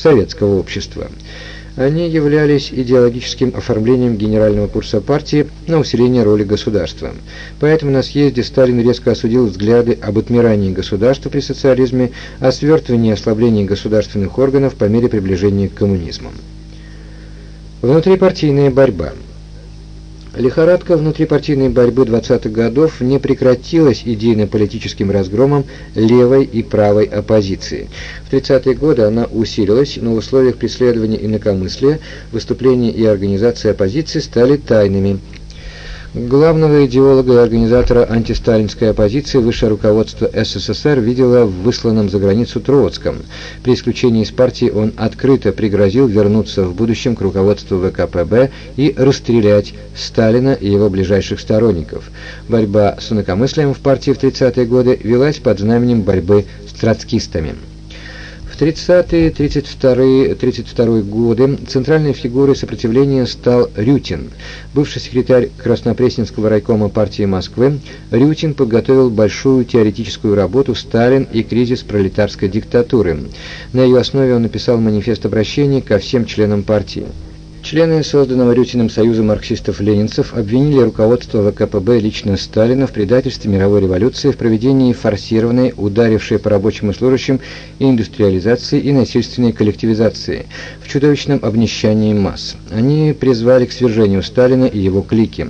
советского общества. Они являлись идеологическим оформлением генерального курса партии на усиление роли государства. Поэтому на съезде Сталин резко осудил взгляды об отмирании государства при социализме, о свертывании и ослаблении государственных органов по мере приближения к коммунизму. Внутрипартийная борьба – Лихорадка внутрипартийной борьбы 20-х годов не прекратилась идейно-политическим разгромом левой и правой оппозиции. В 30-е годы она усилилась, но в условиях преследования инакомыслия выступления и организации оппозиции стали тайными, Главного идеолога и организатора антисталинской оппозиции высшее руководство СССР видело в высланном за границу Троцком. При исключении из партии он открыто пригрозил вернуться в будущем к руководству ВКПБ и расстрелять Сталина и его ближайших сторонников. Борьба с инакомыслием в партии в 30-е годы велась под знаменем борьбы с троцкистами. 30-е, 32-е, 32 годы центральной фигурой сопротивления стал Рютин. Бывший секретарь Краснопресненского райкома партии Москвы, Рютин подготовил большую теоретическую работу «Сталин и кризис пролетарской диктатуры». На ее основе он написал манифест обращения ко всем членам партии. Члены созданного Рютиным Союза марксистов-ленинцев обвинили руководство ВКПБ лично Сталина в предательстве мировой революции в проведении форсированной, ударившей по рабочим и служащим, индустриализации и насильственной коллективизации, в чудовищном обнищании масс. Они призвали к свержению Сталина и его клики.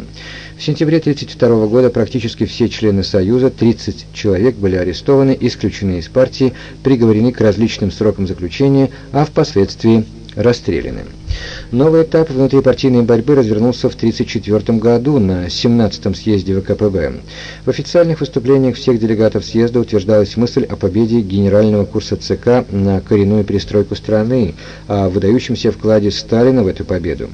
В сентябре 1932 года практически все члены Союза, 30 человек, были арестованы, исключены из партии, приговорены к различным срокам заключения, а впоследствии расстреляны. Новый этап внутрипартийной борьбы развернулся в 1934 году на 17-м съезде ВКПБ. В официальных выступлениях всех делегатов съезда утверждалась мысль о победе генерального курса ЦК на коренную перестройку страны, о выдающемся вкладе Сталина в эту победу.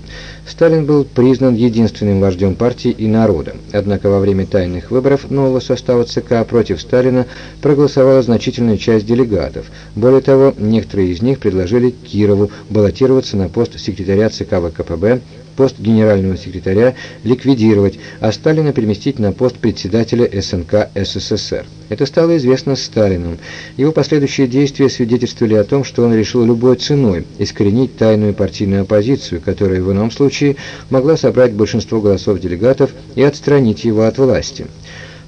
Сталин был признан единственным вождем партии и народа, однако во время тайных выборов нового состава ЦК против Сталина проголосовала значительная часть делегатов. Более того, некоторые из них предложили Кирову баллотироваться на пост секретаря ЦК ВКПБ, пост генерального секретаря ликвидировать, а Сталина переместить на пост председателя СНК СССР. Это стало известно Сталину. Его последующие действия свидетельствовали о том, что он решил любой ценой искоренить тайную партийную оппозицию, которая в ином случае могла собрать большинство голосов делегатов и отстранить его от власти.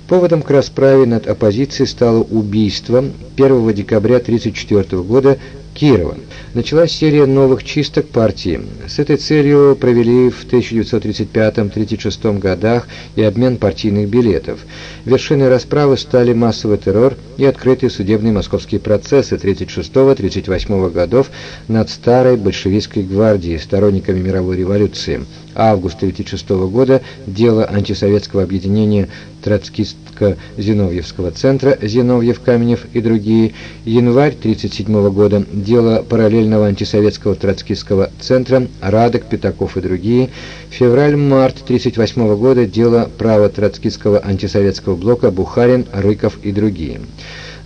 Поводом к расправе над оппозицией стало убийство 1 декабря 1934 года Кирова. Началась серия новых чисток партии. С этой целью провели в 1935-36 годах и обмен партийных билетов. Вершиной расправы стали массовый террор и открытые судебные московские процессы 36-38 годов над старой большевистской гвардией, сторонниками мировой революции. Август 1936 года дело антисоветского объединения Троцкистско-Зиновьевского центра Зиновьев-Каменев и другие. Январь 1937 года дело параллельного антисоветского Троцкистского центра Радок, Пятаков и другие. Февраль-март 1938 года дело права Троцкистского антисоветского блока Бухарин, Рыков и другие.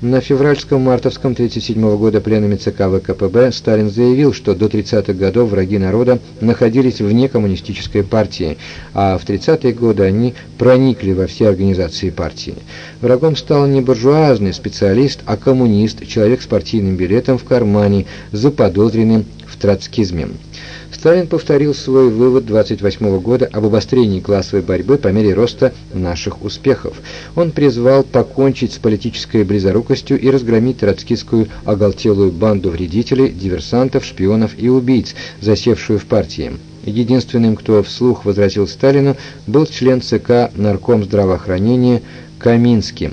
На февральском-мартовском 1937 года пленуме ЦК ВКПБ Сталин заявил, что до 30-х годов враги народа находились вне коммунистической партии, а в 30-е годы они проникли во все организации партии. Врагом стал не буржуазный специалист, а коммунист, человек с партийным билетом в кармане, заподозренным в троцкизме. Сталин повторил свой вывод 28 года об обострении классовой борьбы по мере роста наших успехов. Он призвал покончить с политической близорукостью и разгромить троцкистскую оголтелую банду вредителей, диверсантов, шпионов и убийц, засевшую в партии. Единственным, кто вслух возразил Сталину, был член ЦК Нарком здравоохранения Каминский.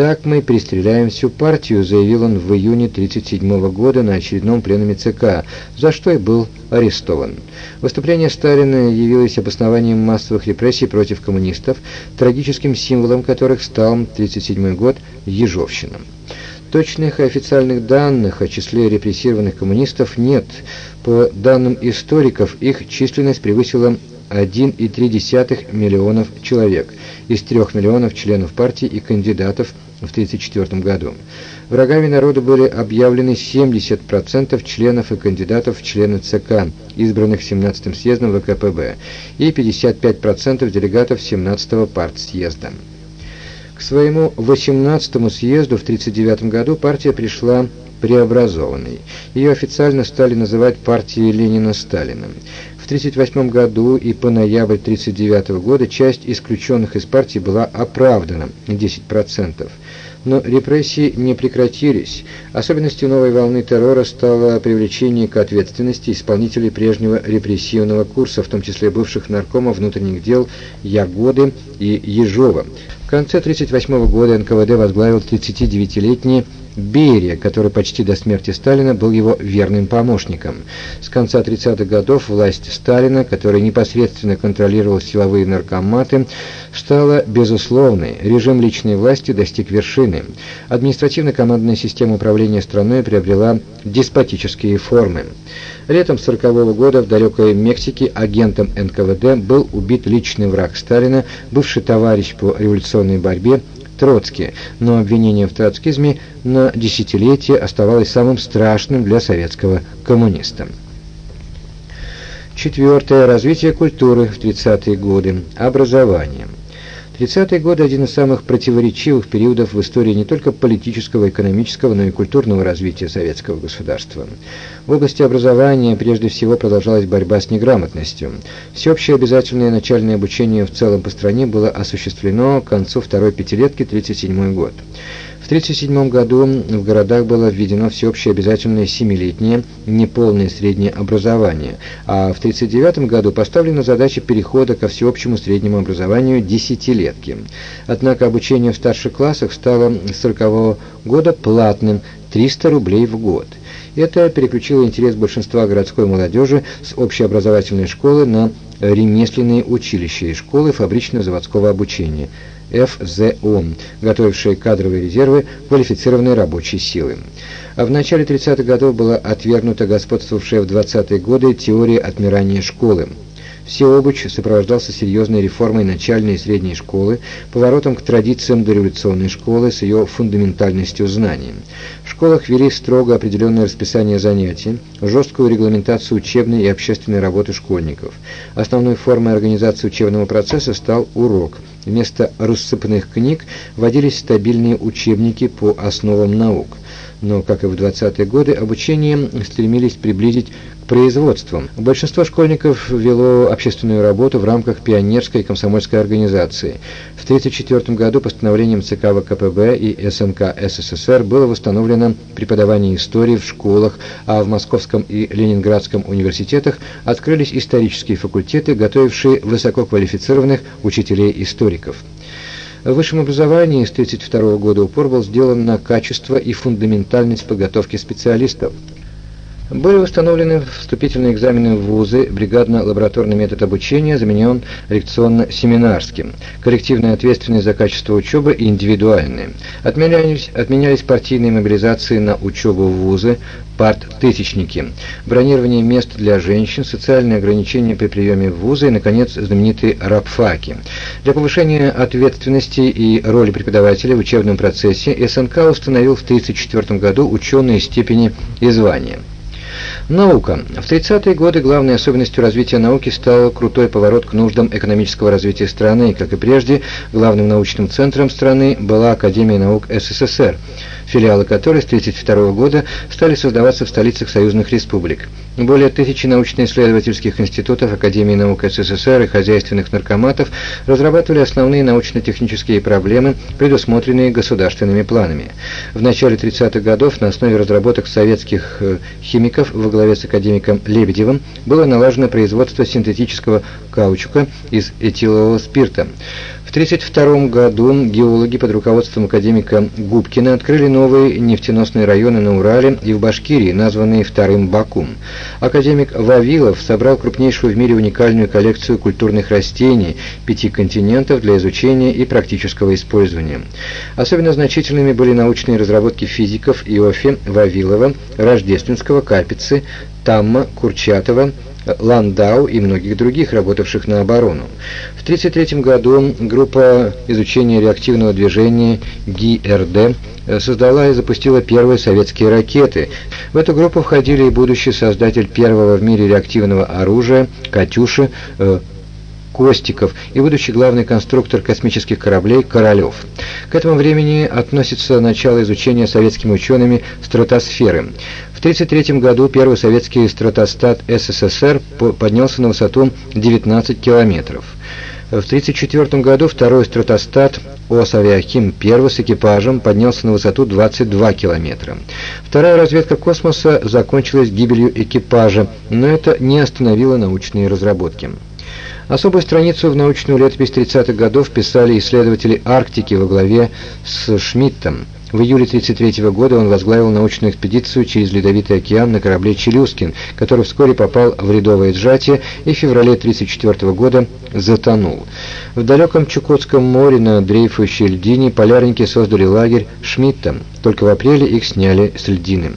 «Так мы перестреляем всю партию», — заявил он в июне 1937 года на очередном пленуме ЦК, за что и был арестован. Выступление Сталина явилось обоснованием массовых репрессий против коммунистов, трагическим символом которых стал 1937 год Ежовщина. Точных официальных данных о числе репрессированных коммунистов нет. По данным историков, их численность превысила 1,3 миллионов человек из 3 миллионов членов партии и кандидатов в 1934 году. Врагами народа были объявлены 70% членов и кандидатов в члены ЦК, избранных 17-м съездом ВКПБ, и 55% делегатов 17-го партсъезда. К своему 18-му съезду в 1939 году партия пришла преобразованной. Ее официально стали называть партией Ленина-Сталина. В 1938 году и по ноябрь 1939 года часть исключенных из партии была оправдана – 10%. Но репрессии не прекратились. Особенностью новой волны террора стало привлечение к ответственности исполнителей прежнего репрессивного курса, в том числе бывших наркомов внутренних дел Ягоды и Ежова. В конце 1938 года НКВД возглавил 39-летний Берия, который почти до смерти Сталина был его верным помощником. С конца 30-х годов власть Сталина, который непосредственно контролировал силовые наркоматы, стала безусловной. Режим личной власти достиг вершины. Административно-командная система управления страной приобрела деспотические формы. Летом 40 -го года в далекой Мексике агентом НКВД был убит личный враг Сталина, бывший товарищ по революционной борьбе Троцкий, но обвинение в троцкизме на десятилетие оставалось самым страшным для советского коммуниста. Четвертое. Развитие культуры в 30-е годы. Образование. 30-е годы – один из самых противоречивых периодов в истории не только политического, экономического, но и культурного развития советского государства. В области образования прежде всего продолжалась борьба с неграмотностью. Всеобщее обязательное начальное обучение в целом по стране было осуществлено к концу второй пятилетки 1937 год. В 1937 году в городах было введено всеобщее обязательное семилетнее неполное среднее образование, а в 1939 году поставлена задача перехода ко всеобщему среднему образованию десятилетки. Однако обучение в старших классах стало с 1940 года платным – 300 рублей в год. Это переключило интерес большинства городской молодежи с общеобразовательной школы на ремесленные училища и школы фабрично-заводского обучения – ФЗО, готовившие кадровые резервы квалифицированной рабочей силы. А в начале 30-х годов была отвергнута господствовавшая в 20-е годы теория отмирания школы. Всеобуч сопровождался серьезной реформой начальной и средней школы, поворотом к традициям дореволюционной школы с ее фундаментальностью знаний. В школах вели строго определенное расписание занятий, жесткую регламентацию учебной и общественной работы школьников. Основной формой организации учебного процесса стал урок. Вместо рассыпанных книг вводились стабильные учебники по основам наук но, как и в 20-е годы, обучение стремились приблизить к производствам. Большинство школьников вело общественную работу в рамках пионерской комсомольской организации. В 1934 году постановлением ЦК ВКПБ и СНК СССР было восстановлено преподавание истории в школах, а в Московском и Ленинградском университетах открылись исторические факультеты, готовившие высококвалифицированных учителей-историков. В высшем образовании с 1932 года упор был сделан на качество и фундаментальность подготовки специалистов. Были установлены вступительные экзамены в вузы, бригадно-лабораторный метод обучения заменен лекционно-семинарским, коллективная ответственность за качество учебы и индивидуальные. Отменялись, отменялись партийные мобилизации на учебу в вузы, парт-тысячники, бронирование мест для женщин, социальные ограничения при приеме в вузы и, наконец, знаменитые рабфаки. Для повышения ответственности и роли преподавателя в учебном процессе СНК установил в 1934 году ученые степени и звания. Наука. В 30-е годы главной особенностью развития науки стал крутой поворот к нуждам экономического развития страны, как и прежде, главным научным центром страны была Академия наук СССР филиалы которой с 1932 года стали создаваться в столицах союзных республик. Более тысячи научно-исследовательских институтов Академии наук СССР и хозяйственных наркоматов разрабатывали основные научно-технические проблемы, предусмотренные государственными планами. В начале 30-х годов на основе разработок советских э, химиков во главе с академиком Лебедевым было налажено производство синтетического каучука из этилового спирта. В 1932 году геологи под руководством академика Губкина открыли новые нефтеносные районы на Урале и в Башкирии, названные Вторым Бакум. Академик Вавилов собрал крупнейшую в мире уникальную коллекцию культурных растений пяти континентов для изучения и практического использования. Особенно значительными были научные разработки физиков Иофе, Вавилова, Рождественского, Капицы, Тамма, Курчатова, Ландау и многих других, работавших на оборону. В 1933 году группа изучения реактивного движения ГИРД создала и запустила первые советские ракеты. В эту группу входили и будущий создатель первого в мире реактивного оружия «Катюши» э, Костиков и будущий главный конструктор космических кораблей Королев. К этому времени относится начало изучения советскими учеными стратосферы. В 1933 году первый советский стратостат СССР поднялся на высоту 19 километров. В 1934 году второй стратостат ОС «Авиахим-1» с экипажем поднялся на высоту 22 километра. Вторая разведка космоса закончилась гибелью экипажа, но это не остановило научные разработки. Особую страницу в научную летопись 30-х годов писали исследователи Арктики во главе с Шмидтом. В июле 1933 года он возглавил научную экспедицию через Ледовитый океан на корабле «Челюскин», который вскоре попал в рядовое сжатие и в феврале 1934 года затонул. В далеком Чукотском море на дрейфующей льдине полярники создали лагерь Шмидта. Только в апреле их сняли с льдины.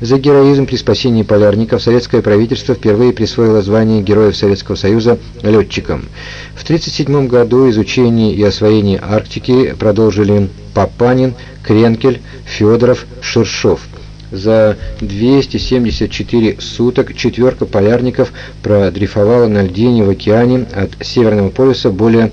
За героизм при спасении полярников советское правительство впервые присвоило звание Героев Советского Союза летчикам. В 1937 году изучение и освоение Арктики продолжили Папанин, Кренкель, Федоров, Шершов. За 274 суток четверка полярников продрейфовала на льдине в океане от Северного полюса более